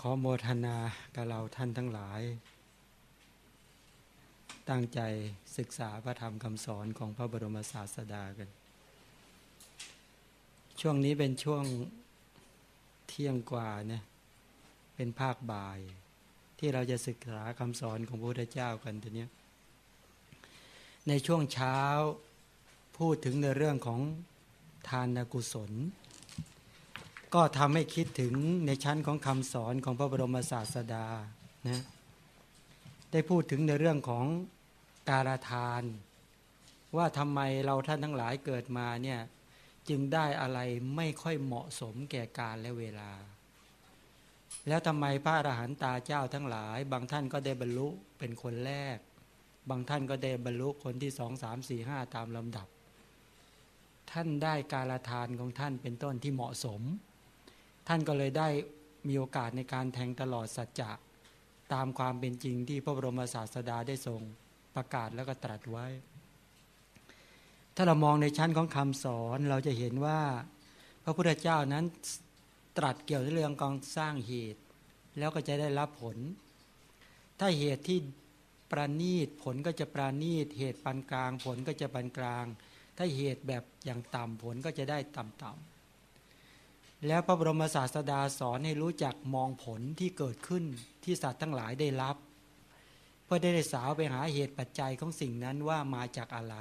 ขอโมทนากับเราท่านทั้งหลาย ตั้งใจศึกษาพระธรรมคำสอนของพระบรมศาสดากัน ช่วงนี้เป็นช่วงเที่ยงกว่าเนี่ยเป็นภาคบ่าย ที่เราจะศึกษาคำสอนของพระพุทธเจ้ากันทีนี้ในช่วงเช้าพูดถึงในเรื่องของทานกุศล ก็ทำให้คิดถึงในชั้นของคำสอนของพระบรมศาสดานะได้พูดถึงในเรื่องของการทาน ว่าทำไมเราท่านทั้งหลายเกิดมาเนี่ยจึงได้อะไรไม่ค่อยเหมาะสมแก่การและเวลา แล้วทำไมพระอรหันตาเจ้าทั้งหลาย บางท่านก็ได้บรรลุเป็นคนแรก บางท่านก็ได้บรรลุคนที่สองสามสี่ห้าตามลำดับ ท่านได้การทานของท่านเป็นต้นที่เหมาะสม ท่านก็เลยได้มีโอกาสในการแทงตลอดสัจจะตามความเป็นจริงที่พระบรมศาสดาได้ทรงประกาศแล้วก็ตรัสไว้ ถ้าเรามองในชั้นของคำสอนเราจะเห็นว่า พระพุทธเจ้านั้นตรัสเกี่ยวกับเรื่องการสร้างเหตุ แล้วก็จะได้รับผล ถ้าเหตุที่ประณีตผลก็จะประณีตเหตุปานกลาง ผลก็จะปานกลาง ถ้าเหตุแบบอย่างต่ำผลก็จะได้ต่ำๆ แล้วพระบรมศาสดาสอนให้รู้จักมองผลที่เกิดขึ้นที่สัตว์ทั้งหลายได้รับ เพื่อได้สาวไปหาเหตุปัจจัยของสิ่งนั้นว่ามาจากอะไร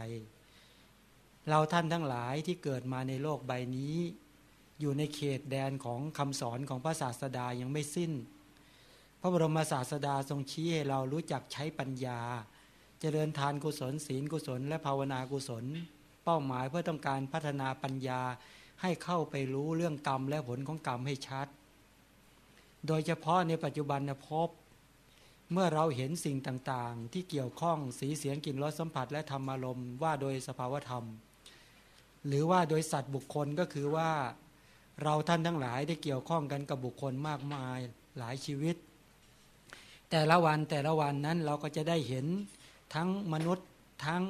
เราท่านทั้งหลายที่เกิดมาในโลกใบนี้ อยู่ในเขตแดนของคำสอนของพระศาสดายังไม่สิ้น พระบรมศาสดาทรงชี้ให้เรารู้จักใช้ปัญญา เจริญทานกุศลศีลกุศล และภาวนากุศล เป้าหมายเพื่อต้องการพัฒนาปัญญา ให้เข้าไปรู้เรื่องกรรมและผลของกรรมให้ชัด โดยเฉพาะในปัจจุบันพบ เมื่อเราเห็นสิ่งต่างๆ ที่เกี่ยวข้องสีเสียงกลิ่นรสสัมผัสและธรรมอารมณ์ว่าโดยสภาวธรรม หรือว่าโดยสัตว์บุคคลก็คือว่าเราท่านทั้งหลายได้เกี่ยวข้องกันกับบุคคลมากมายหลายชีวิต แต่ละวันแต่ละวันนั้นเราก็จะได้เห็นทั้งมนุษย์ทั้ง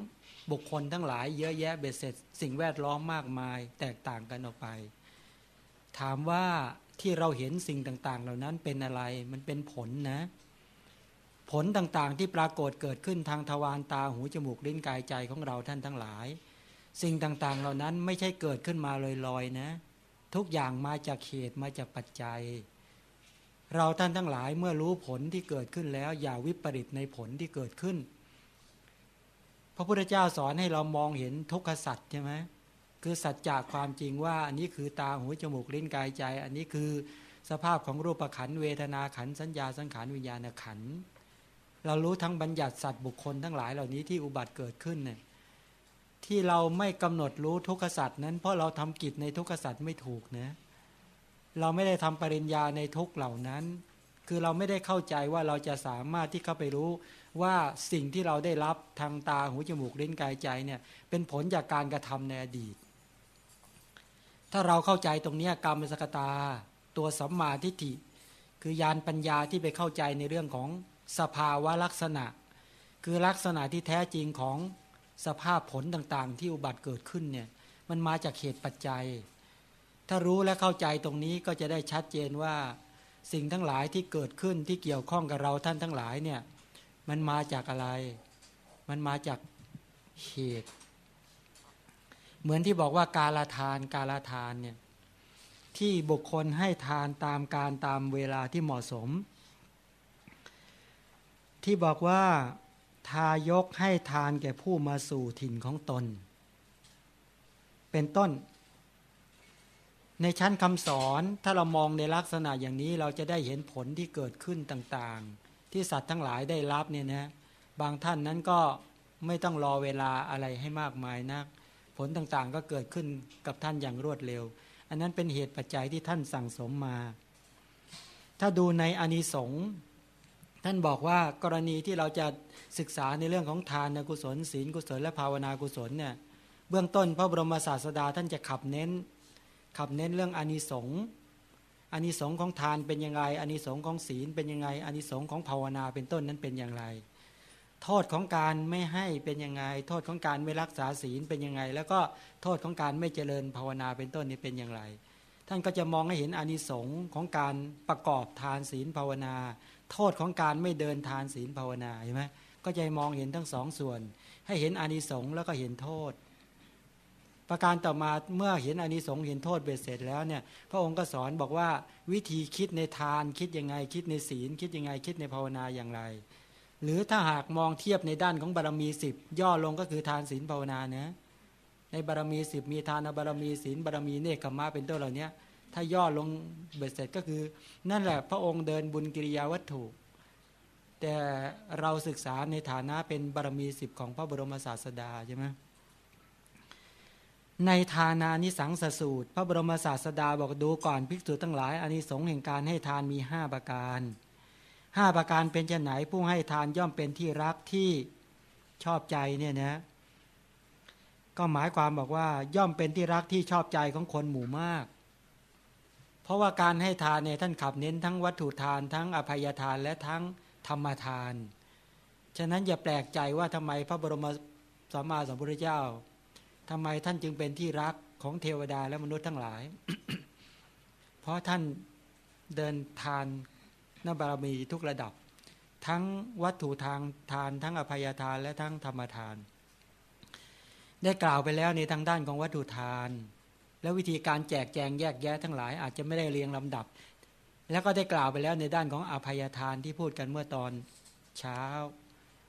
บุคคลทั้งหลายเยอะแยะเบ็ดเสร็จ สิ่งแวดล้อมมากมาย แตกต่างกันออกไป ถามว่าที่เราเห็นสิ่งต่างๆ เหล่านั้นเป็นอะไรมันเป็นผลนะ ผลต่างๆที่ปรากฏเกิดขึ้นทางทวารตาหูจมูกลิ้นกายใจของเราท่านทั้งหลาย สิ่งต่างๆเหล่านั้นไม่ใช่เกิดขึ้นมาลอยๆนะ ทุกอย่างมาจากเหตุมาจากปัจจัย เราท่านทั้งหลายเมื่อรู้ผลที่เกิดขึ้นแล้ว อย่าวิปริตในผลที่เกิดขึ้น ระพุทธเจ้าสอนให้เรามองเห็นทุกขสัตว์ใช่ไหมคือสัจจากความจริงว่า อันนี้คือตาหูจมูกลิ้นกายใจ อันนี้คือสภาพของรูปขันเวทนาขันสัญญาสังขารวิญญาณขันเรารู้ทั้งบัญญัติสัตว์บุคคลทั้งหลายเหล่านี้ที่อุบัติเกิดขึ้นเนี่ยที่เราไม่กำหนดรู้ทุกขสัตว์นั้น เพราะเราทำกิจในทุกขสัตว์ไม่ถูกนะเราไม่ได้ทำปริญญาในทุกเหล่านั้น คือเราไม่ได้เข้าใจว่าเราจะสามารถที่เข้าไปรู้ว่าสิ่งที่เราได้รับทางตาหูจมูกลิ้นกายใจเนี่ยเป็นผลจากการกระทำในอดีต ถ้าเราเข้าใจตรงนี้กรรมสกตา ตัวสัมมาทิฏฐิ คือยานปัญญาที่ไปเข้าใจในเรื่องของสภาวะลักษณะ คือลักษณะที่แท้จริงของสภาพผลต่างๆ ที่อุบัติเกิดขึ้นเนี่ยมันมาจากเหตุปัจจัย ถ้ารู้และเข้าใจตรงนี้ก็จะได้ชัดเจนว่า สิ่งทั้งหลายที่เกิดขึ้นที่เกี่ยวข้องกับเราท่านทั้งหลายเนี่ยมันมาจากอะไร มันมาจากเหตุ เหมือนที่บอกว่าการละทานการละทานเนี่ยที่บุคคลให้ทานตามการตามเวลาที่เหมาะสม ที่บอกว่าทายกให้ทานแก่ผู้มาสู่ถิ่นของตน เป็นต้น ในชั้นคำสอนถ้าเรามองในลักษณะอย่างนี้เราจะได้เห็นผลที่เกิดขึ้นต่างๆ ที่สัตว์ทั้งหลายได้รับเนี่ยนะบางท่านนั้นก็ไม่ต้องรอเวลาอะไรให้มากมายนัก ผลต่างๆก็เกิดขึ้นกับท่านอย่างรวดเร็ว อันนั้นเป็นเหตุปัจจัยที่ท่านสั่งสมมา ถ้าดูในอานิสงส์ท่านบอกว่ากรณีที่เราจะศึกษาในเรื่องของทานกุศลศีลกุศลและภาวนากุศลเนี่ยเบื้องต้นพระบรมศาสดาท่านจะขับเน้น ขับเน้นเรื่องอานิสงส์อานิสงส์ของทานเป็นยังไงอานิสงส์ของศีลเป็นยังไงอานิสงส์ของภาวนาเป็นต้นนั้นเป็นอย่างไร โทษของการไม่ให้เป็นยังไง โทษของการไม่รักษาศีลเป็นยังไง แล้วก็โทษของการไม่เจริญภาวนาเป็นต้นนี้เป็นอย่างไร ท่านก็จะมองให้เห็นอานิสงส์ของการประกอบทานศีลภาวนา โทษของการไม่เดินทานศีลภาวนาเห็นไหมก็จะมองเห็นทั้งสองส่วน ให้เห็นอานิสงส์แล้วก็เห็นโทษ ประการต่อมาเมื่อเห็นอานิสงส์เห็นโทษเบ็ดเสร็จแล้วเนี่ยพระองค์ก็สอนบอกว่าวิธีคิดในทานคิดยังไง คิดในศีล คิดยังไงคิดในภาวนาอย่างไร หรือถ้าหากมองเทียบในด้านของบารรมีสิบย่อลงก็คือทานศีลภาวนาเนะในบารรมีสิบมีทานบารรมีศีลบารรมีเนคขมาเป็นต้นเหล่านี้ถ้าย่อลงเบ็ดเสร็จก็คือ นั่นแหละพระองค์เดินบุญกิริยาวัตถุ แต่เราศึกษาในฐานะเป็นบารมีสิบของพระบรมศาสดาใช่ไหม ในทานานิสังสสูตร พระบรมศาสดาบอกดูก่อนภิกษุทั้งหลายอานิสงส์แห่งการให้ทานมีห้าประการห้าประการเป็นจะไหนผู้ให้ทานย่อมเป็นที่รักที่ชอบใจเนี่ยนะก็หมายความบอกว่าย่อมเป็นที่รักที่ชอบใจของคนหมู่มาก เพราะว่าการให้ทานเนี่ยท่านขับเน้นทั้งวัตถุทานทั้งอภัยทานและทั้งธรรมทาน ฉะนั้นอย่าแปลกใจว่าทำไมพระบรมสัมมาสัมพุทธเจ้า ทำไมท่านจึงเป็นที่รักของเทวดาและมนุษย์ทั้งหลาย เพราะท่านเดินทานนบารมีทุกระดับ ทั้งวัตถุทางทานทั้งอภัยทานและทั้งธรรมทาน ได้กล่าวไปแล้วในทางด้านของวัตถุทาน และวิธีการแจกแจงแยกแยะทั้งหลายอาจจะไม่ได้เรียงลำดับ แล้วก็ได้กล่าวไปแล้วในด้านของอภัยทานที่พูดกันเมื่อตอนเช้า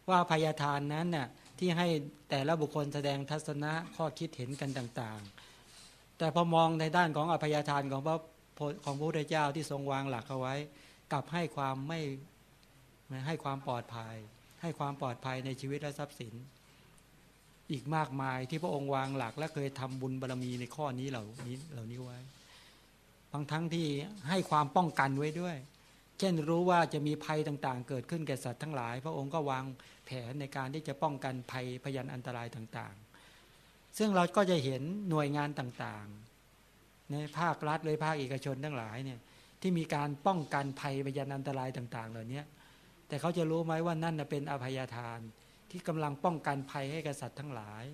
ว่าอภัยทานนั้นน่ะ ที่ให้แต่ละบุคคลแสดงทัศนะข้อคิดเห็นกันต่าง ๆ แต่พอมองในด้านของอภัยทานของพระของพระพุทธเจ้าที่ทรงวางหลักเอาไว้กลับให้ความไม่ให้ความปลอดภัย ให้ความปลอดภัยในชีวิตและทรัพย์สิน อีกมากมายที่พระองค์วางหลักและเคยทำบุญบารรมีในข้อนี้เหล่านี้เหล่านี้ไว้บางทั้งที่ให้ความป้องกันไว้ด้วย เช่นรู้ว่าจะมีภัยต่างๆ เกิดขึ้นแก่สัตว์ทั้งหลาย พระองค์ก็วางแผนในการที่จะป้องกันภัยพยันอันตรายต่างๆ ซึ่งเราก็จะเห็นหน่วยงานต่างๆ ในภาครัฐเลยภาคเอกชนทั้งหลายเนี่ยที่มีการป้องกันภัยพยานอันตรายต่าง ๆ เหล่านี้แต่เขาจะรู้ไหมว่านั่นเป็นอภัยทาน ที่กำลังป้องกันภัยให้กษัตริย์ทั้งหลาย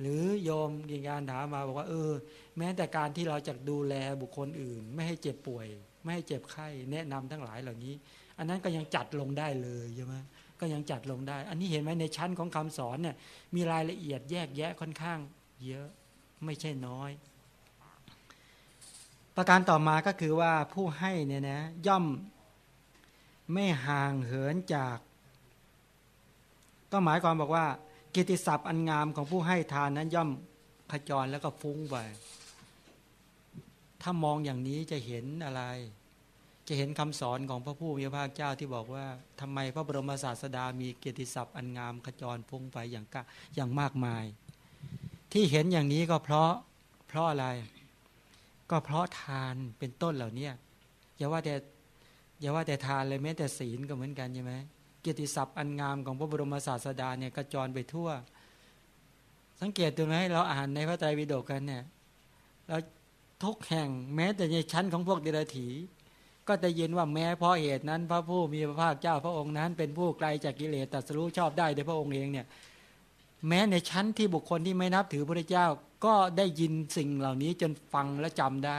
หรือโยมยิงการถามมาบอกว่าเออ แม้แต่การที่เราจะดูแลบุคคลอื่น ไม่ให้เจ็บป่วย ไม่ให้เจ็บไข้แนะนำทั้งหลายเหล่านี้ อันนั้นก็ยังจัดลงได้เลยใช่ไหมก็ยังจัดลงได้ อันนี้เห็นไหมในชั้นของคำสอนเนี่ยมีรายละเอียดแยกแยะค่อนข้าง เยอะไม่ใช่น้อย ประการต่อมาก็คือว่าผู้ให้เนี่ยนะย่อมไม่ห่างเหินจาก ก็หมายความบอกว่า กิติศัพท์อันงามของผู้ให้ทานนั้นย่อมขจรแล้วก็ฟุ้งไป ถ้ามองอย่างนี้จะเห็นอะไร จะเห็นคำสอนของพระผู้มีพระภาคเจ้าที่บอกว่าทำไมพระบรมศาสดามีเกียรติศัพท์อันงามขจรฟุ้งไปอย่างกะอย่างมากมาย ที่เห็นอย่างนี้ก็เพราะเพราะอะไร ก็เพราะทานเป็นต้นเหล่านี้อย่าว่าแต่อย่าว่าแต่ทานเลยแม้แต่ศีลก็เหมือนกันใช่ไหมเกียรติศัพท์อันงามของพระบรมศาสดาเนี่ยกระจรไปทั่ว สังเกตดูไหมเราอ่านในพระไตรปิฎกกันเนี่ยเรา ทุกแห่งแม้แต่ในชั้นของพวกเดรัจฉีก็จะยินว่าแม้เพราะเหตุนั้น พระผู้มีพระภาคเจ้าพระองค์นั้น เป็นผู้ไกลจากกิเลสตัดสู้ชอบได้โดยพระองค์เองเนี่ยแม้ในชั้นที่บุคคลที่ไม่นับถือพระเจ้าก็ได้ยินสิ่งเหล่านี้จนฟังและจำได้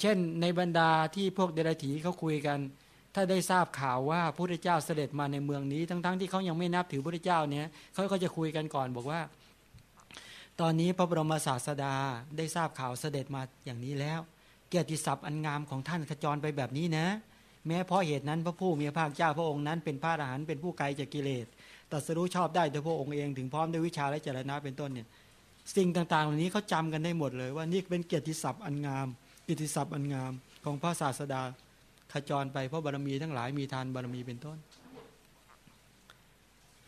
เช่นในบรรดาที่พวกเดรัจฉีเขาคุยกัน ถ้าได้ทราบข่าวว่าพระเจ้าเสด็จมาในเมืองนี้ ทั้งๆทที่เขายังไม่นับถือพระเจ้าเนี่ยเขาก็จะคุยกันก่อนบอกว่า ตอนนี้พระบรมศาสดาได้ทราบข่าวเสด็จมาอย่างนี้แล้ว เกียรติศัพท์อันงามของท่านขจรไปแบบนี้นะ แม้เพราะเหตุนั้นพระผู้มีพระภาคเจ้าพระองค์นั้นเป็นพระอรหันต์เป็นผู้ไกลจากกิเลสตัดสรู้ชอบได้โดยพระองค์เองถึงพร้อมด้วยวิชาและเจรณะเป็นต้นเนี่ยสิ่งต่างๆ เหล่านี้เขาจำกันได้หมดเลยว่านี่เป็นเกียรติศัพท์อันงาม เกียรติศัพท์อันงามของพระศาสดาขจรไปเพราะบารมีทั้งหลายมีทานบารมีเป็นต้น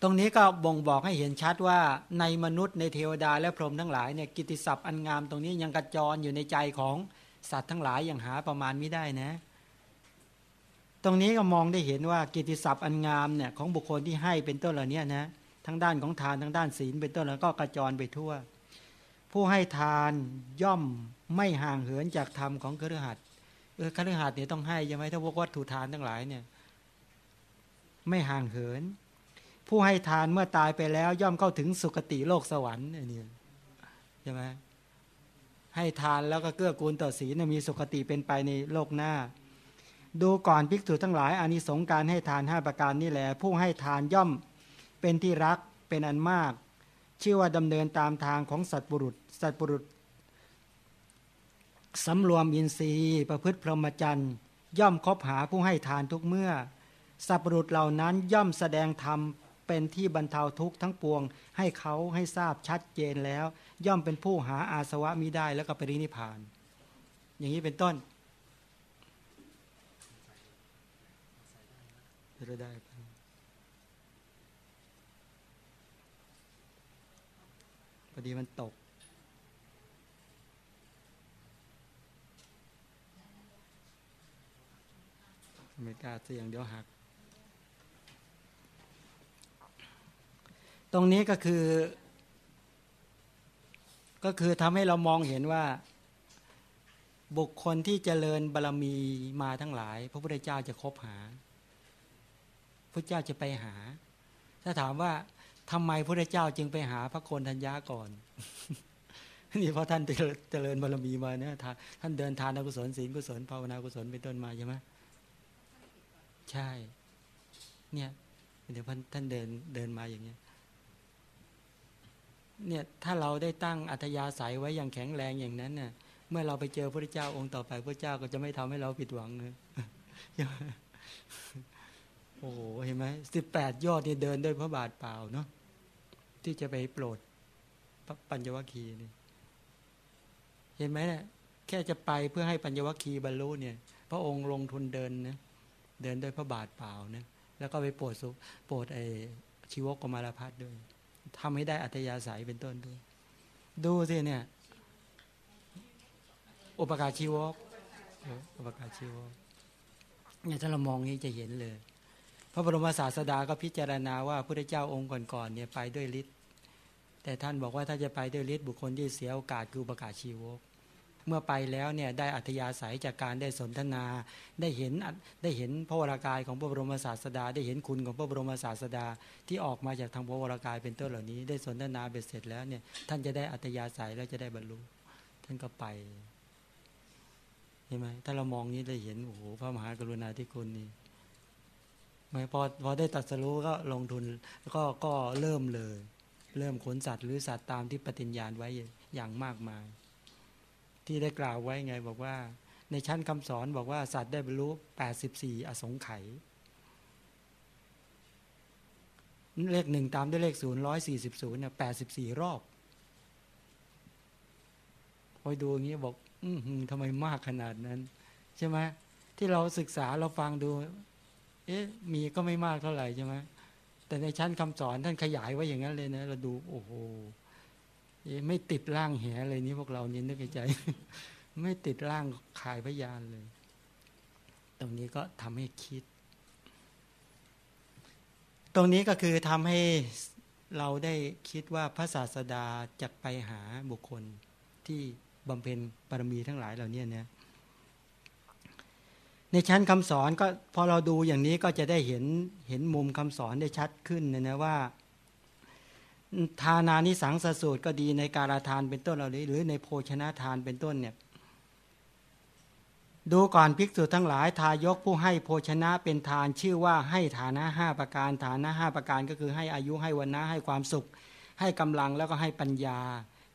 ตรงนี้ก็บ่งบอกให้เห็นชัดว่าในมนุษย์ในเทวดาและพรหมทั้งหลายเนี่ยกิติศัพท์อันงามตรงนี้ยังกระจรอยู่ในใจของสัตว์ทั้งหลายอย่างหาประมาณไม่ได้นะ ตรงนี้ก็มองได้เห็นว่ากิติศัพท์อันงามเนี่ยของบุคคลที่ให้เป็นต้นเหล่านี้นะทั้งด้านของทานทั้งด้านศีลเป็นต้นแล้วก็กระจรไปทั่ว ผู้ให้ทานย่อมไม่ห่างเหินจากธรรมของครือขัดเออครือขัดเนี่ยต้องให้ใช่ไหมถ้าพวกวัตถุทานทั้งหลายเนี่ย ไม่ห่างเหิน ผู้ให้ทานเมื่อตายไปแล้ว ย่อมเข้าถึงสุคติโลกสวรรค์นี่ใช่ไหมให้ทานแล้วก็เกื้อกูลต่อศีลมีสุขติเป็นไปในโลกหน้า ดูก่อนภิกษุทั้งหลายอานิสงส์การให้ทานห้าประการนี่แหละผู้ให้ทานย่อมเป็นที่รักเป็นอันมาก ชื่อว่าดำเนินตามทางของสัตว์บุรุษ สัตว์บุรุษสำรวมอินทรีย์ประพฤติพรหมจรรย์ย่อมคบหาผู้ให้ทานทุกเมื่อ สัตว์บุรุษเหล่านั้นย่อมแสดงธรรม เป็นที่บรรเทาทุกข์ทั้งปวง ให้เขาให้ทราบชัดเจนแล้ว ย่อมเป็นผู้หาอาสวะมิได้แล้วก็ปรินิพาน อย่างนี้เป็นต้นจะได้พอดีมันตกไม่กล้าเสี่ยงเดี๋ยวหัก ตรงนี้ก็คือ ก็คือทำให้เรามองเห็นว่า บุคคลที่เจริญบารรมีมาทั้งหลาย พระพุทธเจ้าจะคบหาพระเจ้าจะไปหา ถ้าถามว่าทำไมพระเจ้าจึงไปหาพระโคนธัญญาก่อนนี่เพราะท่านเจริญบารรมีมาเนี่ยท่านเดินทานกุศลศีลกุศลภาวนากุศลเป็นต้นมาใช่ไหมใช่ เนี่ยเดี๋ยวท่านเดินเดินมาอย่างเนี้ย เนี่ยถ้าเราได้ตั้งอัธยาศัยไว้อย่างแข็งแรงอย่างนั้นเนี่ยเมื่อเราไปเจอพระเจ้าองค์ต่อไปพระเจ้าก็จะไม่ทำให้เราผิดหวังเลยโอ้โหเห็นไหมสิบแปดยอดนี่เดินด้วยพระบาทเปล่าเนาะที่จะไปโปรดปัญญวัคคีนี่ เห็นไหมเนี่ยแค่จะไปเพื่อให้ปัญญวัคคีบรรลุเนี่ย พระองค์ลงทุนเดินนะเดินด้วยพระบาทเปล่านะแล้วก็ไปโปรดสุโปรดไอชีวกกมารพัฒด้วย ทำให้ได้อัตยาศัยเป็นต้นด้วย ดูสิเนี่ย อุปการชีวกอุปการชีวกเนี่ยถ้าเรามองนี้จะเห็นเลย พระบรมศาสดาก็พิจารณาว่าพระเจ้าองค์ก่อนๆเนี่ยไปด้วยฤทธิ์แต่ท่านบอกว่าถ้าจะไปด้วยฤทธิ์บุคคลที่เสียโอกาสคืออุปการชีวก เมื่อไปแล้วเนี่ยได้อัธยาศัยจากการได้สนทนา ได้เห็นได้เห็นพระวรากายของพระบรมศาสดา ได้เห็นคุณของพระบรมศาสดา ที่ออกมาจากทางพระวรากายเป็นต้นเหล่านี้ ได้สนทนาเบ็ดเสร็จแล้วเนี่ยท่านจะได้อัธยาศัยแล้วจะได้บรรลุท่านก็ไปเห็นไหมถ้าเรามองนี้ได้เห็นโอ้โหพระมหากรุณาธิคุณนี่ไม่พอพอได้ตัดสรู้ก็ลงทุนก็ก็เริ่มเลย เริ่มขนสัตว์หรือสัตว์ตามที่ปฏิญญาณไว้อย่างมากมาย ที่ได้กล่าวไว้ไงบอกว่า ในชั้นคำสอนบอกว่าสัตว์ได้บรรลุแปดสิบสี่อสงไขยเลขหนึ่งตามด้วยเลขศูนย์ร้อยสี่สิบศูนย์เนี่ยแปดสิบสี่รอบคอยดูอย่างนี้บอก อืมทำไมมากขนาดนั้น ใช่ไหมที่เราศึกษาเราฟังดู เอ๊ะ มีก็ไม่มากเท่าไหร่ใช่ไหมแต่ในชั้นคำสอนท่านขยายไว้อย่างนั้นเลยนะ เราดู โอ้โห ไม่ติดร่างแหอะไรนี้พวกเรานี่นึกในใจ ไม่ติดร่างขายพยานเลย ตรงนี้ก็ทำให้คิด ตรงนี้ก็คือทำให้เราได้คิดว่าพระศาสดาจะไปหาบุคคลที่บำเพ็ญบารมีทั้งหลายเหล่านี้เนี่ยในชั้นคำสอนก็พอเราดูอย่างนี้ก็จะได้เห็นเห็นมุมคำสอนได้ชัดขึ้นนะนะว่า ทานานิสังสสูตรก็ดีในการาทานเป็นต้นเราหรือในโภชนะทานเป็นต้นเนี่ยดูก่อนภิกษุทั้งหลายทายกผู้ให้โภชนะเป็นทานชื่อว่าให้ฐานะห้าประการฐานะห้าประการก็คือให้อายุให้วันนะให้ความสุข ให้กำลังแล้วก็ให้ปัญญา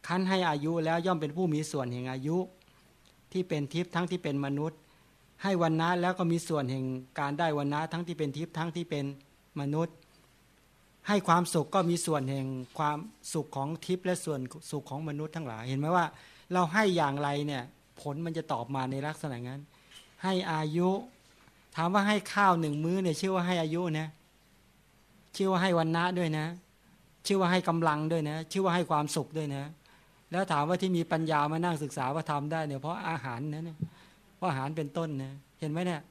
คั้นให้อายุแล้วย่อมเป็นผู้มีส่วนแห่งอายุ ที่เป็นทิพย์ทั้งที่เป็นมนุษย์ ให้วันนะแล้วก็มีส่วนแห่งการได้วันนะทั้งที่เป็นทิพย์ทั้งที่เป็นมนุษย์ ให้ความสุขก็มีส่วนแห่งความสุขของทิพย์และส่วนสุขของมนุษย์ทั้งหลาย เห็นไหมว่า เราให้อย่างไรเนี่ยผลมันจะตอบมาในลักษณะนั้น ให้อายุ ถามว่าให้ข้าวหนึ่งมื้อเนี่ยชื่อว่าให้อายุนะชื่อว่าให้วันนะด้วยนะ ชื่อว่าให้กำลังด้วยนะ ชื่อว่าให้ความสุขด้วยนะ แล้วถามว่าที่มีปัญญามานั่งศึกษาว่าทำได้เนี่ยเพราะอาหารนะเนี่ยเพราะอาหารเป็นต้นนะเห็นไหมเนี่ย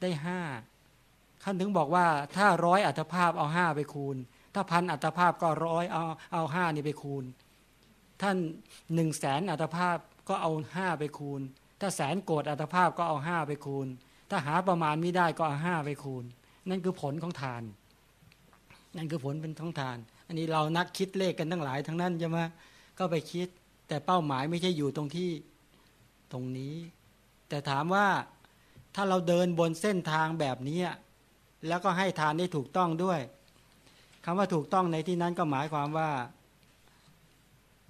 ได้ห้า ท่านถึงบอกว่าถ้าร้อยอัตภาพเอาห้าไปคูณ ถ้าพันอัตภาพก็ร้อยเอาเอาห้านี่ไปคูณ ท่านหนึ่งแสนอัตภาพก็เอาห้าไปคูณ ถ้าแสนโกดอัตภาพก็เอาห้าไปคูณ ถ้าหาประมาณไม่ได้ก็เอาห้าไปคูณ นั่นคือผลของทาน นั่นคือผลเป็นท้องทาน อันนี้เรานักคิดเลขกันทั้งหลายทั้งนั้นใช่ไหมก็ไปคิด แต่เป้าหมายไม่ใช่อยู่ตรงที่ตรงนี้ แต่ถามว่าถ้าเราเดินบนเส้นทางแบบนี้ แล้วก็ให้ทานได้ถูกต้องด้วยคำว่าถูกต้องในที่นั้นก็หมายความว่า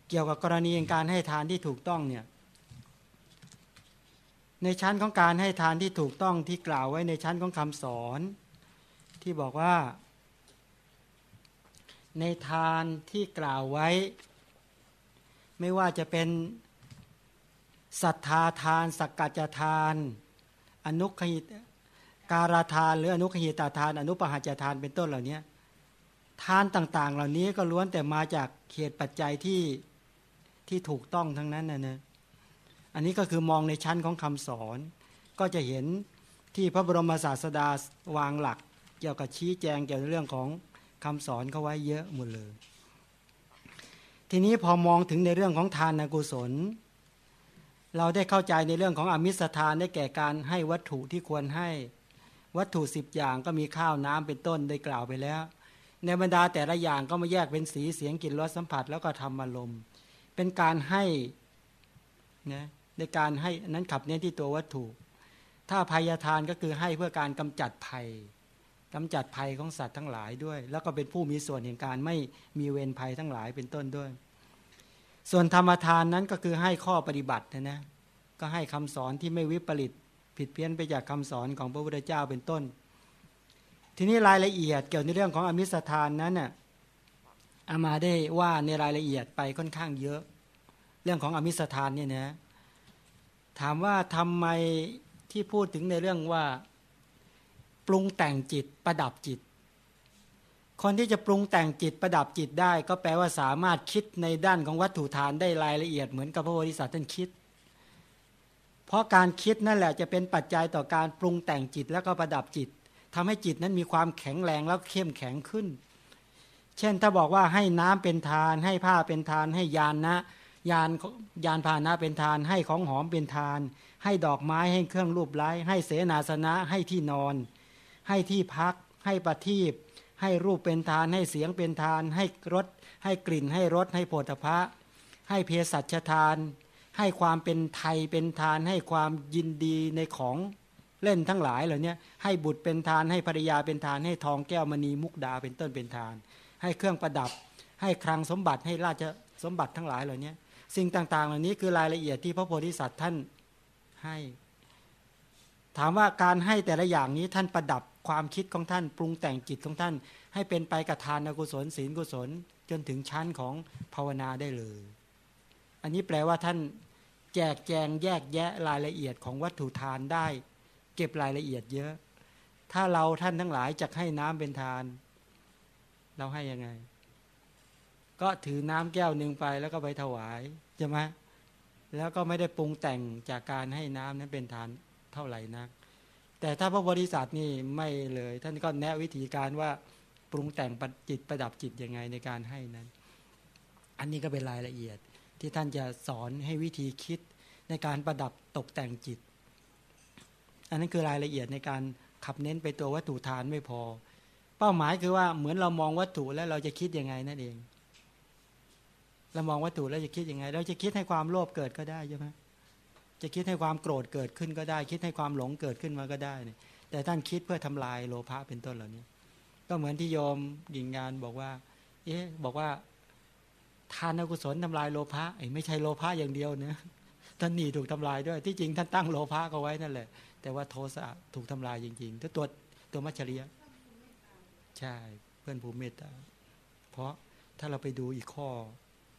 เกี่ยวกับกรณีการให้ทานที่ถูกต้องเนี่ยในชั้นของการให้ทานที่ถูกต้องที่กล่าวไว้ในชั้นของคำสอน ที่บอกว่า ในทานที่กล่าวไว้ ไม่ว่าจะเป็นศรัทธาทาน สักกัจทาน อนุขหิต การาทานหรืออนุขหิตาทาน อนุปหาจทานเป็นต้นเหล่านี้ทานต่าง ๆ เหล่านี้ก็ล้วนแต่มาจากเหตุปัจจัยที่ที่ถูกต้องทั้งนั้นนะนะอันนี้ก็คือมองในชั้นของคำสอน ก็จะเห็นที่พระบรมศาสดาวางหลัก เกี่ยวกับชี้แจงเกี่ยวกับเรื่องของคำสอนเขาไว้เยอะหมดเลย ทีนี้พอมองถึงในเรื่องของทานกุศล เราได้เข้าใจในเรื่องของอมิสทานได้แก่การให้วัตถุที่ควรให้ วัตถุสิบอย่างก็มีข้าวน้ำเป็นต้นได้กล่าวไปแล้ว ในบรรดาแต่ละอย่างก็มาแยกเป็นสีเสียงกลิ่นรสสัมผัสแล้วก็ทำอารมณ์เป็นการให้นะในการให้นั้นขับเน้นที่ตัววัตถุ ถ้าภัยทานก็คือให้เพื่อการกำจัดภัยกำจัดภัยของสัตว์ทั้งหลายด้วย แล้วก็เป็นผู้มีส่วนแห่งการไม่มีเวรภัยทั้งหลายเป็นต้นด้วย ส่วนธรรมทานนั้นก็คือให้ข้อปฏิบัตินะนะก็ให้คำสอนที่ไม่วิปริต ผิดเพี้ยนไปจากคำสอนของพระพุทธเจ้าเป็นต้น ทีนี้รายละเอียดเกี่ยวในเรื่องของอมิสทานนั้นน่ะอามาได้ว่าในรายละเอียดไปค่อนข้างเยอะ เรื่องของอมิสทานเนี่ยนะถามว่าทำไมที่พูดถึงในเรื่องว่าปรุงแต่งจิตประดับจิต คนที่จะปรุงแต่งจิตประดับจิตได้ ก็แปลว่าสามารถคิดในด้านของวัตถุทานได้รายละเอียดเหมือนกับพระโพธิสัตว์ท่านคิด เพราะการคิดนั่นแหละจะเป็นปัจจัยต่อการปรุงแต่งจิตแล้วก็ประดับจิตทำให้จิตนั้นมีความแข็งแรงแล้วเข้มแข็งขึ้น เช่นถ้าบอกว่าให้น้ำเป็นทาน ให้ผ้าเป็นทาน ให้ยานนะยานยานพาหนะเป็นทาน ให้ของหอมเป็นทาน ให้ดอกไม้ให้เครื่องรูปไล้ให้เสนาสนะให้ที่นอน ให้ที่พัก ให้ประทีปให้รูปเป็นทาน ให้เสียงเป็นทาน ให้รสให้กลิ่น ให้รสให้โผฏฐะให้เภสัชทาน ให้ความเป็นไทยเป็นทาน ให้ความยินดีในของเล่นทั้งหลายเหล่านี้ให้บุตรเป็นทานให้ภรรยาเป็นทาน ให้ทองแก้วมณีมุกดาเป็นต้นเป็นทาน ให้เครื่องประดับ ให้คลังสมบัติให้ราชสมบัติทั้งหลายเหล่านี้สิ่งต่าง ๆ เหล่านี้คือรายละเอียดที่พระโพธิสัตว์ท่านให้ ถามว่าการให้แต่ละอย่างนี้ท่านประดับความคิดของท่านปรุงแต่งจิตของท่าน ให้เป็นไปกับทานกุศลศีลกุศล จนถึงชั้นของภาวนาได้เลย อันนี้แปลว่าท่านแจกแจงแยกแยะรายละเอียดของวัตถุทานได้ เก็บรายละเอียดเยอะ ถ้าเราท่านทั้งหลายจะให้น้ำเป็นทาน เราให้ยังไง ก็ถือน้ำแก้วหนึ่งไปแล้วก็ไปถวายใช่ไหมแล้วก็ไม่ได้ปรุงแต่งจากการให้น้ำนั้นเป็นทานเท่าไหร่นัก แต่ถ้าพระบริษัทนี่ไม่เลย ท่านก็แนะวิธีการว่าปรุงแต่งจิตประดับจิตยังไงในการให้นั้น อันนี้ก็เป็นรายละเอียด ที่ท่านจะสอนให้วิธีคิดในการประดับตกแต่งจิต อันนั้นคือรายละเอียดในการขับเน้นไปตัววัตถุทานไม่พอ เป้าหมายคือว่าเหมือนเรามองวัตถุแล้วเราจะคิดยังไงนั่นเอง เรามองวัตถุแล้วจะคิดยังไง เราจะคิดให้ความโลภเกิดก็ได้ใช่ไหมจะคิดให้ความโกรธเกิดขึ้นก็ได้ คิดให้ความหลงเกิดขึ้นมาก็ได้เนี่ยแต่ท่านคิดเพื่อทำลายโลภะเป็นต้นเหล่านี้ ก็เหมือนที่โยมดิ่งงานบอกว่า เอ๊ะบอกว่า ทานกุศลทำลายโลภะไอ้ไม่ใช่โลภะอย่างเดียวเนะท่านหนีถูกทำลายด้วย ที่จริงท่านตั้งโลภะก็ไว้นั่นแหละ แต่ว่าโทสะถูกทำลายจริงๆถ้าตัวตัวมัชริยะใช่เพื่อนภูมิเมตตา เพราะถ้าเราไปดูอีกข้อ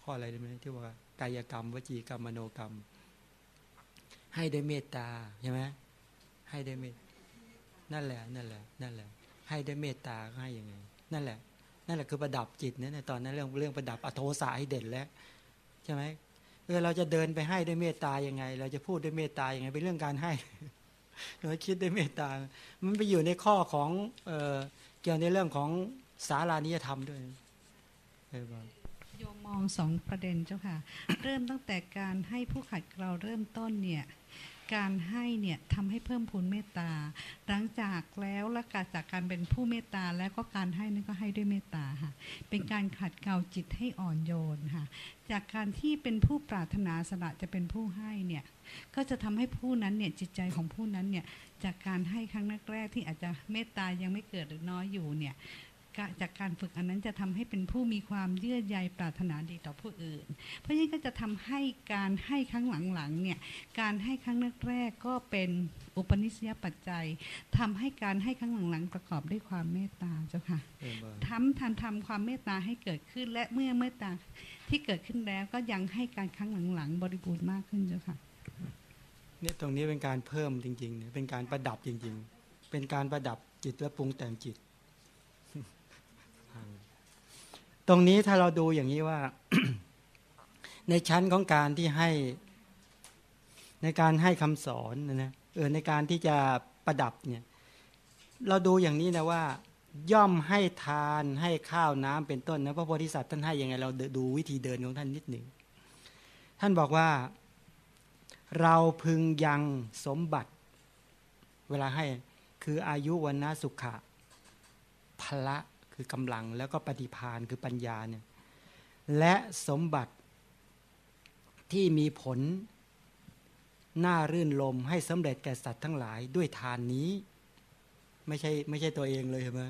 ข้ออะไรได้ไหมที่ว่ากายกรรม วจีกรรมมโนกรรม ให้ได้เมตตาใช่ไหมให้ได้เมตนั่นแหละนั่นแหละนั่นแหละ ให้ได้เมตตาก็ให้ยังไง นั่นแหละ นั่นแหละคือประดับจิตเนี่ยตอนนั้นเรื่องเรื่องประดับอโทสาให้เด่นแล้วใช่ไหมเออเราจะเดินไปให้ด้วยเมตตายังไง เราจะพูดด้วยเมตตายังไงเป็นเรื่องการให้เราคิดด้วยเมตตา มันไปอยู่ในข้อของเออเกี่ยวในเรื่องของสารานิยธรรมด้วยเออบอกโยมมองสองประเด็นเจ้าค่ะ เริ่มตั้งแต่การให้ผู้ขัดเราเริ่มต้นเนี่ย การให้เนี่ยทำให้เพิ่มพูนเมตตา หลังจากแล้วละกาจากการเป็นผู้เมตตาแล้วก็การให้นั่นก็ให้ด้วยเมตตาค่ะ เป็นการขัดเกลาจิตให้อ่อนโยนค่ะ จากการที่เป็นผู้ปรารถนาสละจะเป็นผู้ให้เนี่ยก็จะทำให้ผู้นั้นเนี่ยจิตใจของผู้นั้นเนี่ยจากการให้ครั้งแรกๆที่อาจจะเมตตายังไม่เกิดหรือน้อยอยู่เนี่ย จากการฝึกอันนั้นจะทำให้เป็นผู้มีความเยื่อใยปรารถนาดีต่อผู้อื่น เพราะฉะนั้นก็จะทำให้การให้ครั้งหลังๆเนี่ยการให้ครั้งแรกๆก็เป็นอุปนิสัยปัจจัยทำให้การให้ครั้งหลังๆประกอบด้วยความเมตตาเจ้าค่ะเออบ่ทำทันทำความเมตตาให้เกิดขึ้นและเมื่อเมตตาที่เกิดขึ้นแล้วก็ยังให้การครั้งหลังๆ บริบูรณ์มากขึ้นเจ้าค่ะเนี่ยตรงนี้เป็นการเพิ่มจริงๆเนี่ยเป็นการประดับจริง ๆ เป็นการประดับจิตและปรุงแต่งจิต ตรงนี้ถ้าเราดูอย่างนี้ว่า ในชั้นของการที่ให้ในการให้คำสอนนะนะเออในการที่จะประดับเนี่ยเราดูอย่างนี้นะว่า ย่อมให้ทานให้ข้าวน้ำเป็นต้นนะพระโพธิสัตว์ท่านให้ยังไงเราดูวิธีเดินของท่านนิดหนึ่งท่านบอกว่า เราพึงยังสมบัติ เวลาให้คืออายุวันนะสุขะพละ คือกำลังแล้วก็ปฏิพานคือปัญญาเนี่ยและสมบัติที่มีผลน่ารื่นลมให้สำเร็จแก่สัตว์ทั้งหลายด้วยทานนี้ ไม่ใช่ไม่ใช่ตัวเองเลยเห็นไหม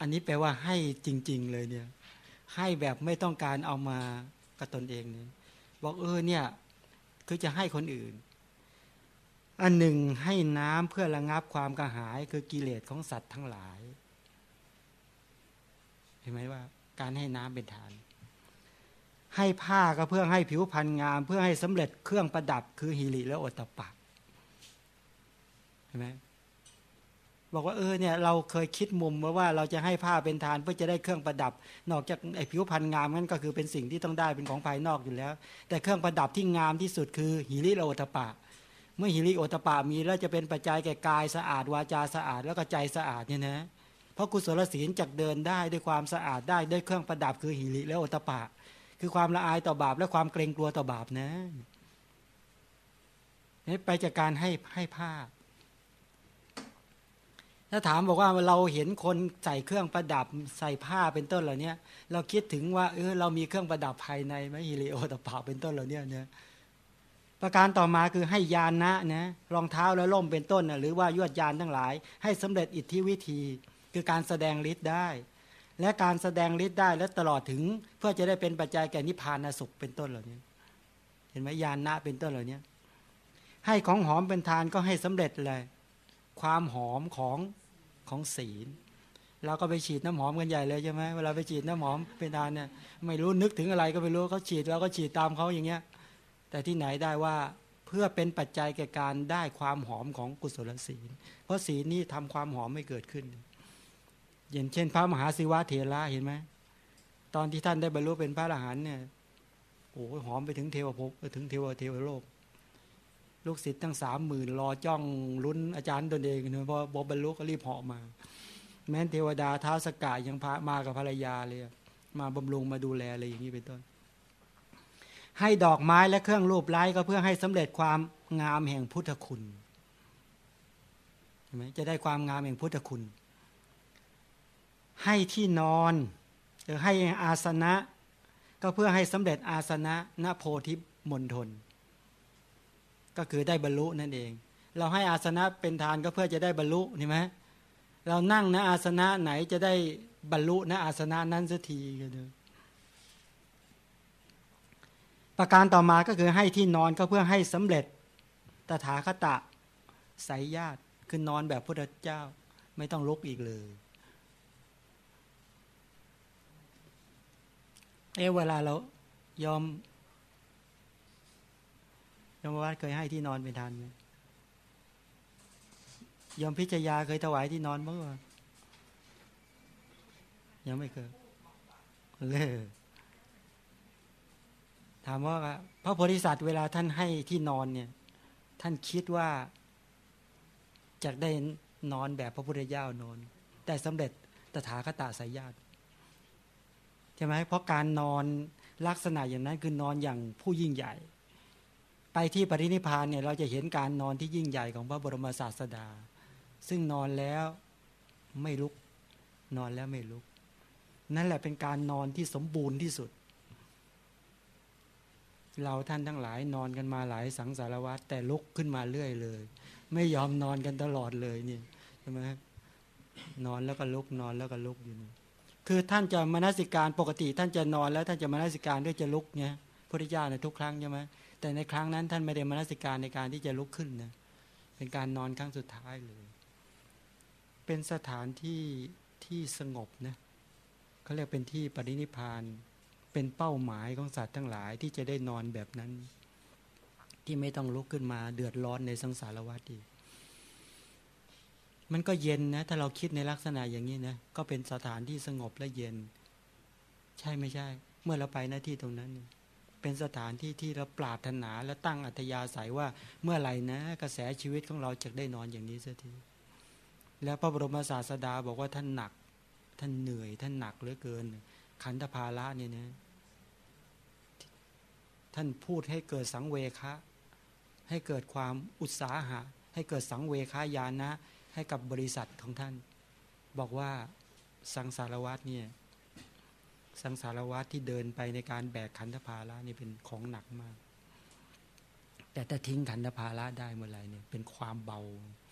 อันนี้แปลว่าให้จริง ๆ เลยเนี่ย ให้แบบไม่ต้องการเอามากับตนเองเนี่ยบอกเออเนี่ยคือจะให้คนอื่น อันหนึ่งให้น้ำเพื่อระงับความกระหายคือกิเลสของสัตว์ทั้งหลาย เห็นไหมว่า การให้น้ำเป็นทาน ให้ผ้าก็เพื่อให้ผิวพรรณงาม เพื่อให้สำเร็จเครื่องประดับคือหิริและโอตปะเห็นไหมบอกว่าเออเนี่ยเราเคยคิดมุมว่าว่าเราจะให้ผ้าเป็นทานเพื่อจะได้เครื่องประดับ นอกจากไอ้ผิวพรรณงามนั่นก็คือเป็นสิ่งที่ต้องได้เป็นของภายนอกอยู่แล้ว แต่เครื่องประดับที่งามที่สุดคือหิริและโอตปะ เมื่อหิริโอตตปปะมีแล้วจะเป็นปัจจัยแก่กายสะอาดวาจาสะอาดแล้วก็ใจสะอาดเนี่ยนะ เพราะกุศลศีลจักเดินได้ด้วยความสะอาดได้ด้วยเครื่องประดับคือหิริและโอตปะ คือความละอายต่อบาปและความเกรงกลัวต่อบาปนะนี่ไปจากการให้ให้ผ้าถ้าถามบอกว่าเราเห็นคนใส่เครื่องประดับใส่ผ้าเป็นต้นเหล่านี้เราคิดถึงว่าเออเรามีเครื่องประดับภายในไหมฮิริโอตปาเป็นต้นเหล่านี้เนี่ยประการต่อมาคือให้ยานนะนะรองเท้าและล่มเป็นต้นนะหรือว่ายวดยานทั้งหลาย ให้สำเร็จอิทธิวิธี คือการแสดงฤทธิ์ได้ และการแสดงฤทธิ์ได้และตลอดถึง เพื่อจะได้เป็นปัจจัยแก่นิพพานสุขเป็นต้นเหล่านี้ เห็นไหมยานนะเป็นต้นเหล่านี้ให้ของหอมเป็นทานก็ให้สำเร็จเลย ความหอมของของศีลเราก็ไปฉีดน้ำหอมกันใหญ่เลยใช่ไหมเวลาไปฉีดน้ำหอมเป็นทานเนี่ยไม่รู้นึกถึงอะไรก็ไม่รู้เขาฉีดเราก็ฉีดตามเขาอย่างเงี้ย แต่ที่ไหนได้ว่าเพื่อเป็นปัจจัยแก่การได้ความหอมของกุศลศีล เพราะศีลนี้ทำความหอมไม่เกิดขึ้น อย่างเช่น พระมหาศิวะเถระเห็นไหมตอนที่ท่านได้บรรลุเป็นพระอรหันต์เนี่ยโอ้หอมไปถึงเทวภพไปถึงเทวเทวโลก ลูกศิษย์ตั้งสามหมื่นรอจ้องลุ้นอาจารย์ตนเองเนี่ยพอบรรลุก็รีบเหาะมา แม้นเทวดาเท้าสก่ายยังพามากับภรรยาเลย มาบำรุงมาดูแลอะไรอย่างนี้เป็นต้น ให้ดอกไม้และเครื่องรูปไล้ก็เพื่อให้สำเร็จความงามแห่งพุทธคุณเห็นไหมจะได้ความงามแห่งพุทธคุณ ให้ที่นอนหรือให้อาสนะ ก็เพื่อให้สำเร็จอาสนะณโพธิมณฑลก็คือได้บรรลุนั่นเอง เราให้อาสนะเป็นทานก็เพื่อจะได้บรรลุนี่ไหมเรานั่งณอาสนะไหนจะได้บรรลุณอาสนะนั้นสักทีก็เถอะประการต่อมาก็คือให้ที่นอนก็เพื่อให้สำเร็จตถาคตะสายญาติคือนอนแบบพระเจ้าไม่ต้องลุกอีกเลย เอะเวลาเรายอมยมวัดเคยให้ที่นอนเป็นทานไหมยอมพิจยาเคยถวายที่นอนบ้างวะยังไม่เคยเลยถามว่าพระโพธิสัตว์เวลาท่านให้ที่นอนเนี่ย ท่านคิดว่าจะได้นอนแบบพระพุทธเจ้านอน แต่สำเร็จตถาคตาสายญาติ ช่ไหมเพราะการนอนลักษณะอย่างนั้นคือนอนอย่างผู้ยิ่งใหญ่ ไปที่ปรินิพานเนี่ยเราจะเห็นการนอนที่ยิ่งใหญ่ของพระบรมศาสดา ซึ่งนอนแล้วไม่ลุก นอนแล้วไม่ลุก นั่นแหละเป็นการนอนที่สมบูรณ์ที่สุด เราท่านทั้งหลายนอนกันมาหลายสังสารวัตรแต่ลุกขึ้นมาเรื่อยเลย ไม่ยอมนอนกันตลอดเลยเนี่ยใช่ไหมนอนแล้วก็ลุกนอนแล้วก็ลุกอยู่นี่ คือท่านจะมนสิการปกติ ท่านจะนอนแล้วท่านจะมนสิการด้วยจะลุกเนี่ยพระพุทธเจ้าในทุกครั้งใช่ไหมแต่ในครั้งนั้นท่านไม่ได้มนสิการในการที่จะลุกขึ้นนะเป็นการนอนครั้งสุดท้ายเลย เป็นสถานที่ที่สงบนะเขาเรียกเป็นที่ปรินิพานเป็นเป้าหมายของสัตว์ทั้งหลายที่จะได้นอนแบบนั้น ที่ไม่ต้องลุกขึ้นมาเดือดร้อนในสังสารวัฏอีก มันก็เย็นนะ ถ้าเราคิดในลักษณะอย่างนี้นะ ก็เป็นสถานที่สงบและเย็น ใช่ไม่ใช่ เมื่อเราไปหน้าที่ตรงนั้น เป็นสถานที่ที่เราปรารถนาและตั้งอัธยาศัยว่าเมื่อไหร่นะ กระแสชีวิตของเราจะได้นอนอย่างนี้สักที แล้วพระบรมศาสดาบอกว่าท่านหนัก ท่านเหนื่อย ท่านหนักเหลือเกิน ขันธภาระเนี่ยนะ ท่านพูดให้เกิดสังเวคะ ให้เกิดความอุตสาหะ ให้เกิดสังเวคายานะ ให้กับบริษัทของท่าน บอกว่าสังสารวัตเนี่ยสังสารวัตที่เดินไปในการแบกขันธภาระนี่เป็นของหนักมาก แต่ถ้าทิ้งขันธภาระได้เมื่อไหร่เนี่ยเป็นความเบา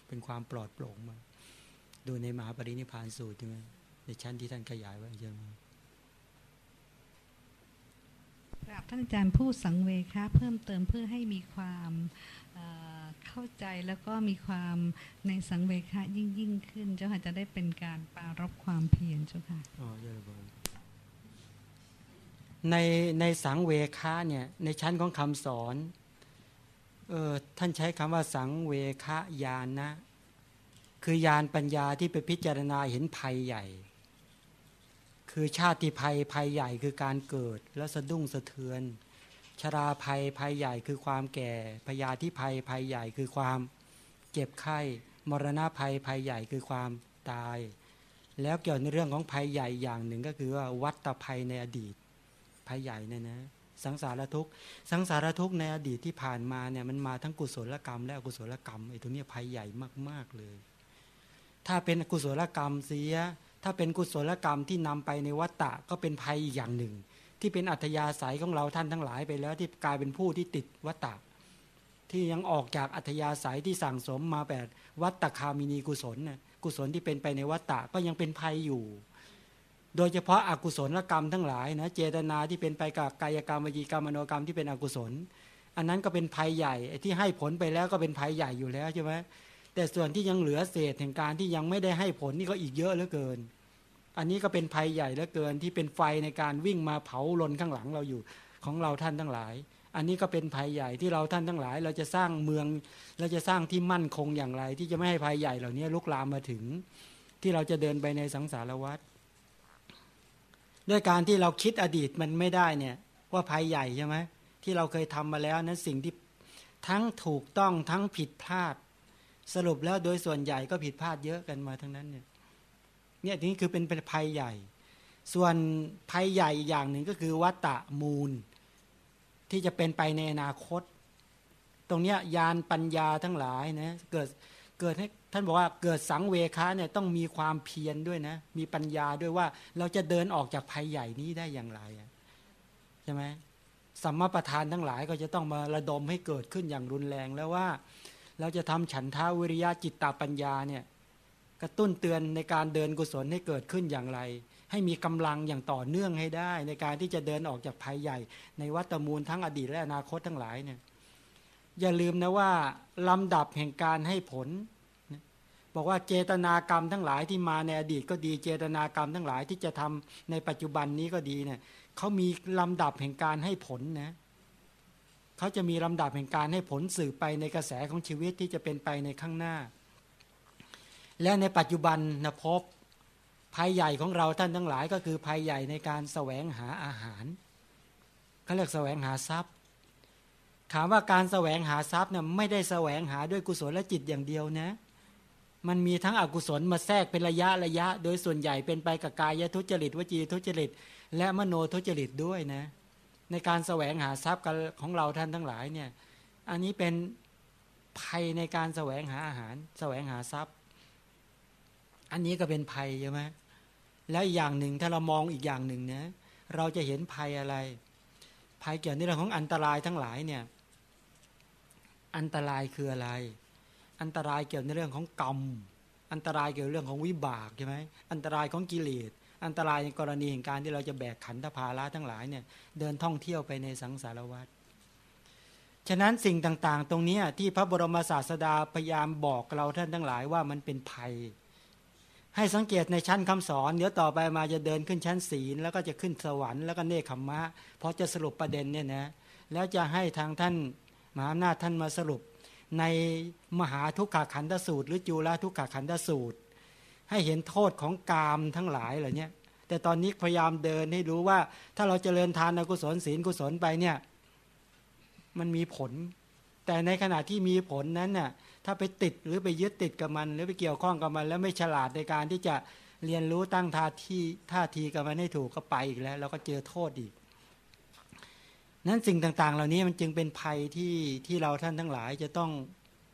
เป็นความปลอดโปร่งมากดูในมหาปรินิพานสูตรใช่ไหมในชั้นที่ท่านขยายไว้ใช่ไหมกราบท่านอาจารย์ผู้สังเวคะเพิ่มเติมเพื่อให้มีความ เข้าใจแล้วก็มีความในสังเวคะยิ่งยิ่งขึ้น เจ้าค่ะจะได้เป็นการปรารบความเพียรเจ้าค่ะอ๋อเยอะเลยในในสังเวคะเนี่ยในชั้นของคำสอนเออท่านใช้คำว่าสังเวคะญาณนะ คือญาณปัญญาที่ไปพิจารณาเห็นภัยใหญ่ คือชาติภัยภัยใหญ่คือการเกิดและสะดุ้งสะเทือน ชราภัยภัยใหญ่คือความแก่พยาธิภัยภัยใหญ่คือความเจ็บไข้ มรณะภัยภัยใหญ่คือความตาย แล้วเกี่ยวในเรื่องของภัยใหญ่อย่างหนึ่งก็คือว่าวัตภัยในอดีตภัยใหญ่เนี่ยนะสังสารทุกข์สังสารทุกข์ในอดีตที่ผ่านมาเนี่ยมันมาทั้งกุศลกรรม และอกุศลกรรมไอ้ตรงนี้ภัยใหญ่มาก ๆเลย ถ้าเป็นอกุศลกรรมเสีย ถ้าเป็นกุศลกรรมที่นำไปในวัฏฏะก็เป็นภัยอีกอย่างหนึ่ง ที่เป็นอัธยาศัยของเราท่านทั้งหลายไปแล้วที่กลายเป็นผู้ที่ติดวัฏฏะที่ยังออกจากอัธยาศัยที่สั่งสมมาแบบวัตตคามินีกุศลน่ะกุศลที่เป็นไปในวัฏฏะก็ยังเป็นภัยอยู่ โดยเฉพาะอากุศลกรรมทั้งหลายนะเจตนาที่เป็นไปกับกายกรรมวจีกรรมมโนกรรมที่เป็นอกุศล อันนั้นก็เป็นภัยใหญ่ที่ให้ผลไปแล้วก็เป็นภัยใหญ่อยู่แล้วใช่ไหมแต่ส่วนที่ยังเหลือเศษแห่งการที่ยังไม่ได้ให้ผลนี่ก็อีกเยอะเหลือเกิน อันนี้ก็เป็นภัยใหญ่เหลือเกินที่เป็นไฟในการวิ่งมาเผาลนข้างหลังเราอยู่ของเราท่านทั้งหลาย อันนี้ก็เป็นภัยใหญ่ที่เราท่านทั้งหลาย เราจะสร้างเมืองเราจะสร้างที่มั่นคงอย่างไร ที่จะไม่ให้ภัยใหญ่เหล่านี้ลุกลามมาถึง ที่เราจะเดินไปในสังสารวัฏด้วยการที่เราคิดอดีตมันไม่ได้เนี่ย ว่าภัยใหญ่ใช่ไหมที่เราเคยทำมาแล้วนั้นสิ่งที่ทั้งถูกต้องทั้งผิดพลาด สรุปแล้วโดยส่วนใหญ่ก็ผิดพลาดเยอะกันมาทั้งนั้นเนี่ย เนี่ยนี่คือเป็นเป็นภัยใหญ่ ส่วนภัยใหญ่อย่างหนึ่งก็คือวัตตะมูล ที่จะเป็นไปในอนาคต ตรงเนี้ยยานปัญญาทั้งหลายนะเกิดเกิดให้ท่านบอกว่าเกิดสังเวคะเนี่ยต้องมีความเพียรด้วยนะ มีปัญญาด้วยว่าเราจะเดินออกจากภัยใหญ่นี้ได้อย่างไรใช่ไหมสัมมาประธานทั้งหลายก็จะต้องมาระดมให้เกิดขึ้นอย่างรุนแรงแล้วว่า เราจะทำฉันทาวิริยะจิตตาปัญญาเนี่ย กระตุ้นเตือนในการเดินกุศลให้เกิดขึ้นอย่างไร ให้มีกำลังอย่างต่อเนื่องให้ได้ ในการที่จะเดินออกจากภัยใหญ่ ในวัฏมูลทั้งอดีตและอนาคตทั้งหลายเนี่ยอย่าลืมนะว่าลำดับแห่งการให้ผล บอกว่าเจตนากรรมทั้งหลายที่มาในอดีตก็ดีเจตนากรรมทั้งหลายที่จะทำในปัจจุบันนี้ก็ดีเนี่ยเขามีลำดับแห่งการให้ผลนะเขาจะมีลำดับแห่งการให้ผลสืบไปในกระแสของชีวิตที่จะเป็นไปในข้างหน้า และในปัจจุบันนะพบภัยใหญ่ของเราท่านทั้งหลายก็คือภัยใหญ่ในการแสวงหาอาหารเขาเรียกแสวงหาทรัพย์ ถามว่าการแสวงหาทรัพย์เนี่ยไม่ได้แสวงหาด้วยกุศลและจิตอย่างเดียวนะ มันมีทั้งอกุศลมาแทรกเป็นระยะระยะ โดยส่วนใหญ่เป็นไปกับกายทุจริตวจีทุจริต และมโนทุจริตด้วยนะ ในการแสวงหาทรัพย์ของเราท่านทั้งหลายเนี่ย อันนี้เป็นภัยในการแสวงหาอาหาร แสวงหาทรัพย์ อันนี้ก็เป็นภัยใช่ไหมแล้วอีกอย่างหนึ่งถ้าเรามองอีกอย่างหนึ่งนะเราจะเห็นภัยอะไร ภัยเกี่ยวในเรื่องของอันตรายทั้งหลายเนี่ยอันตรายคืออะไร อันตรายเกี่ยวในเรื่องของกรรม อันตรายเกี่ยวกับเรื่องของวิบากใช่ไหมอันตรายของกิเลส อันตรายในกรณีแห่งการที่เราจะแบกขันธภาระทั้งหลายเนี่ยเดินท่องเที่ยวไปในสังสารวัฏฉะนั้นสิ่งต่างๆ ตรงนี้ที่พระบรมศาสดาพยายามบอกเราท่านทั้งหลายว่ามันเป็นภัย ให้สังเกตในชั้นคำสอน เดี๋ยวต่อไปมาจะเดินขึ้นชั้นศีลแล้วก็จะขึ้นสวรรค์แล้วก็เนคขมมะพอจะสรุปประเด็นเนี่ยนะแล้วจะให้ทางท่านมหาอำนาจท่านมาสรุป ในมหาทุกขขันธสูตร หรือจุลทุกขขันธสูตร ให้เห็นโทษของกามทั้งหลายเหล่านี้แต่ตอนนี้พยายามเดินให้รู้ว่า ถ้าเราจเจริญทานกุศลศีลกุศลไปเนี่ยมันมีผล แต่ในขณะที่มีผลนั้นน่ะ ถ้าไปติดหรือไปยึดติดกับมัน หรือไปเกี่ยวข้องกับมัน แล้วไม่ฉลาดในการที่จะเรียนรู้ตั้งท่าที่ท่าทีกับมันให้ถูกก็ไปอีกแล้วแล้วก็เจอโทษอีก นั้นสิ่งต่างๆ เหล่านี้มันจึงเป็นภัยที่ที่เราท่านทั้งหลายจะต้อง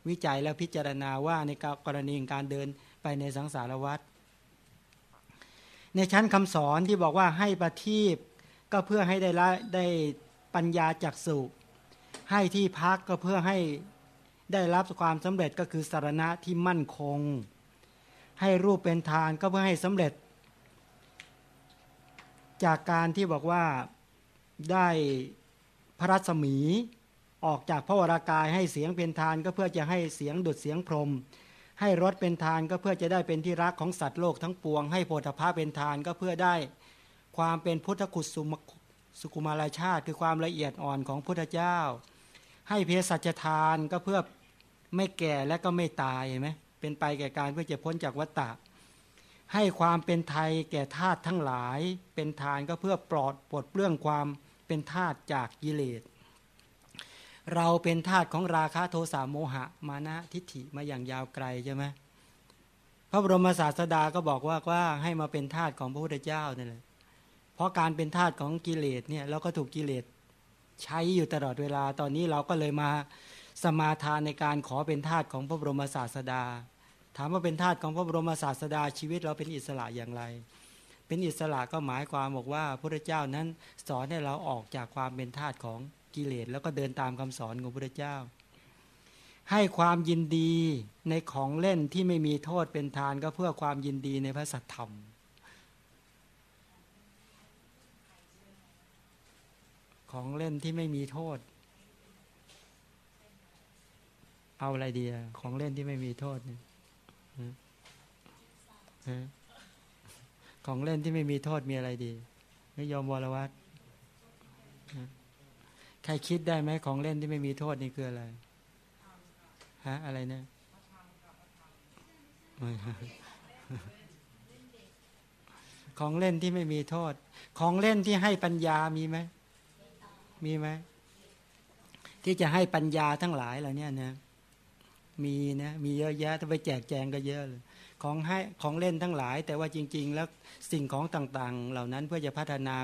วิจัยและพิจารณาว่าในกรณีการเดินไปในสังสารวัฏในชั้นคำสอนที่บอกว่าให้ประทีปก็เพื่อให้ได้ละได้ปัญญาจักสุให้ที่พักก็เพื่อให้ ได้รับความสำเร็จก็คือสารณะที่มั่นคง ให้รูปเป็นทานก็เพื่อให้สำเร็จ จากการที่บอกว่าได้พระรัศมีออกจากพระวรากายให้เสียงเป็นทานก็เพื่อจะให้เสียงดุดเสียงพรม ให้รสเป็นทานก็เพื่อจะได้เป็นที่รักของสัตว์โลกทั้งปวง ให้โพธภาเป็นทานก็เพื่อได้ความเป็นพุทธกุศลสุกุมารชาติ คือความละเอียดอ่อนของพุทธเจ้า ให้เพศสัจทานก็เพื่อ ไม่แก่และก็ไม่ตายเห็นไหมเป็นไปแก่การเพื่อจะพ้นจากวัฏฏะให้ความเป็นไทยแก่ธาตุทั้งหลาย เป็นทานก็เพื่อปลอดปลดเปลื้องความเป็นธาตุจากกิเลสเราเป็นธาตุของราคะโทสะโมหะมานะทิฏฐิมาอย่างยาวไกลใช่ไหมพระบรมศาสดาก็บอกว่าว่าให้มาเป็นธาตุของพระพุทธเจ้านั่แหละเพราะการเป็นธาตุของกิเลสเนี่ยเราก็ถูกกิเลสใช้อยู่ตลอดเวลาตอนนี้เราก็เลยมา สมาทานในการขอเป็นทาสของพระบรมศาสดา ถามว่าเป็นทาสของพระบรมศาสดาชีวิตเราเป็นอิสระอย่างไร เป็นอิสระก็หมายความบอกว่าพระเจ้านั้นสอนให้เราออกจากความเป็นทาสของกิเลสแล้วก็เดินตามคำสอนของพระเจ้า ให้ความยินดีในของเล่นที่ไม่มีโทษเป็นทานก็เพื่อความยินดีในพระสัทธรรมของเล่นที่ไม่มีโทษ เอาอะไรดีอะของเล่นที่ไม่มีโทษเนี่ยของเล่นที่ไม่มีโทษมีอะไรดีไม่ยอมวรวัตใครคิดได้ไหมของเล่นที่ไม่มีโทษนี่คืออะไรฮะอะไรเนี่ยของเล่นที่ไม่มีโทษ ของเล่นที่ให้ปัญญามีไหมมีไหมที่จะให้ปัญญาทั้งหลายเหล่านี้นะ มีนะมีเยอะแยะถ้าไปแจกแจงก็เยอะเลยของให้ของเล่นทั้งหลาย แต่ว่าจริง ๆ แล้วสิ่งของต่างๆ เหล่านั้นเพื่อจะพัฒนา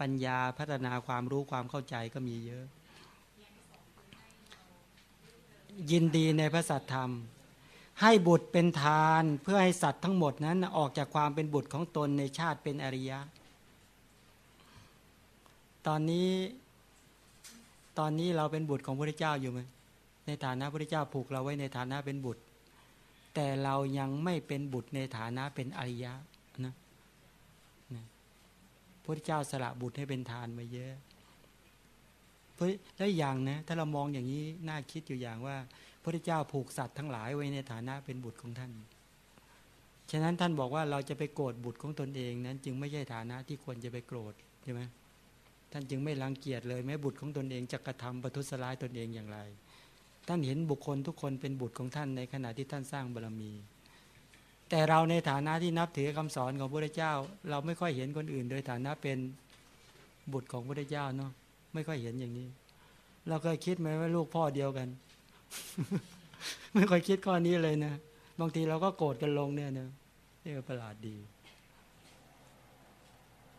ปัญญาพัฒนาความรู้ความเข้าใจก็มีเยอะ ยินดีในพระสัตธรรม ให้บุตรเป็นทานเพื่อให้สัตว์ทั้งหมดนั้นออกจากความเป็นบุตรของตนในชาติเป็นอริยะ ตอนนี้ตอนนี้เราเป็นบุตรของพระเจ้าอยู่ไหม ในฐานะพระเจ้าผูกเราไว้ในฐานะเป็นบุตร แต่เรายังไม่เป็นบุตรในฐานะเป็นอริยะนะพระเจ้าสละบุตรให้เป็นทานมาเยอะแล้วอย่างนะถ้าเรามองอย่างนี้น่าคิดอยู่อย่างว่า พระเจ้าผูกสัตว์ทั้งหลายไว้ในฐานะเป็นบุตรของท่าน ฉะนั้นท่านบอกว่าเราจะไปโกรธบุตรของตนเองนั้น จึงไม่ใช่ฐานะที่ควรจะไปโกรธใช่ไหมท่านจึงไม่รังเกียจเลยแม้บุตรของตนเองจะกระทำประทุษร้ายตนเองอย่างไร ท่านเห็นบุคคลทุกคนเป็นบุตรของท่านในขณะที่ท่านสร้างบารมี แต่เราในฐานะที่นับถือคำสอนของพระเจ้า เราไม่ค่อยเห็นคนอื่น โดยฐานะเป็นบุตรของพระเจ้าเนาะไม่ค่อยเห็นอย่างนี้ เราเคยคิดไหมว่าลูกพ่อเดียวกัน ไม่ค่อยคิดข้อนี้เลยนะบางทีเราก็โกรธกันลงเนี่ยนะนี่ประหลาดดี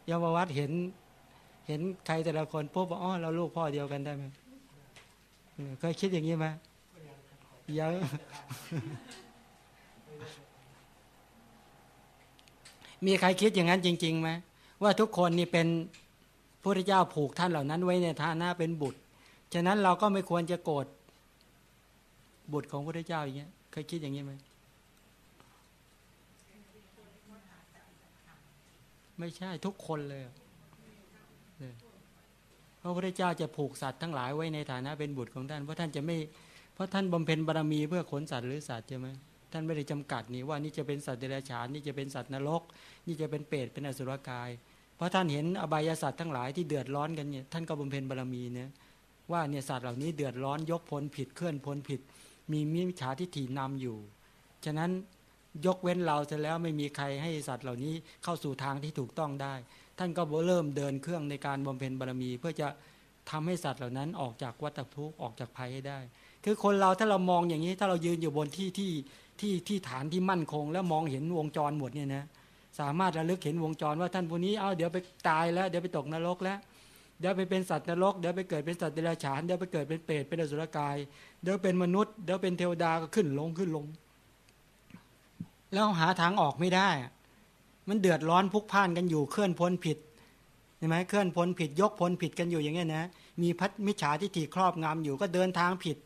ยมวัดเห็น เห็นใครแต่ละคนพบว่าอ๋อเราลูกพ่อเดียวกันได้ไหม เคยคิดอย่างนี้ไหมยังมีใครคิดอย่างนั้นจริงๆไหมว่าทุกคนนี่เป็นพระเจ้าผูกท่านเหล่านั้น ไว้ในฐานะเป็นบุตร ฉะนั้นเราก็ไม่ควรจะโกรธบุตรของพระเจ้าอย่างเงี้ยเคยคิดอย่างนี้ไหมไม่ใช่ทุกคนเลยเนี่ย ระพุทธเจ้าจะผูกสัตว์ทั้งหลายไว้ในฐานะเป็นบุตรของท่านเพราะท่านจะไม่เพราะท่านบำเพ็ญบารมีเพื่อขนสัตว์หรือสัตว์ใช่ไหมท่านไม่ได้จำกัดนี่ว่านี่จะเป็นสัตว์เดรัจฉานนี่จะเป็นสัตว์นรก นี่จะเป็นเปรตเป็นอสุรกาย เพราะท่านเห็นอบายสัตว์ทั้งหลายที่เดือดร้อนกันเนี่ยท่านก็บำเพ็ญบารมีเนี่ยว่าเนี่ยสัตว์เหล่านี้เดือดร้อนยกพ้นผิดเคลื่อนพ้นผิด มีมิจฉาทิฏฐินำอยู่ ฉะนั้น ยกเว้นเราเสร็จแล้วไม่มีใครให้สัตว์เหล่านี้เข้าสู่ทางที่ถูกต้องได้ ท่านก็เริ่มเดินเครื่องในการบำเพ็ญบารมี เพื่อจะทำให้สัตว์เหล่านั้นออกจากวัฏทุกข์ออกจากภัยให้ได้ คือคนเราถ้าเรามองอย่างนี้ถ้าเรายืนอยู่บนที่ที่ที่ที่ฐานที่มั่นคง แล้วมองเห็นวงจรหมดเนี่ยนะสามารถระลึกเห็นวงจรว่าท่านผู้นี้เอาเดี๋ยวไปตายแล้วเดี๋ยวไปตกนรกแล้วเดี๋ยวไปเป็นสัตว์นรกเดี๋ยวไปเกิดเป็นสัตว์เดรัจฉานเดี๋ยวไปเกิดเป็นเปรตเป็นอสุรกาย เดี๋ยวเป็นมนุษย์เดี๋ยวเป็นเทวดาก็ขึ้นลงขึ้นลง แล้วหาทางออกไม่ได้ มันเดือดร้อนพุกพ่านกันอยู่เคลื่อนพ้นผิดใช่ไหมเคลื่อนพ้นผิดยกพ้นผิดกันอยู่อย่างเงี้ยนะมีพัดมิจฉาทิฏฐิครอบงำอยู่ก็เดินทางผิด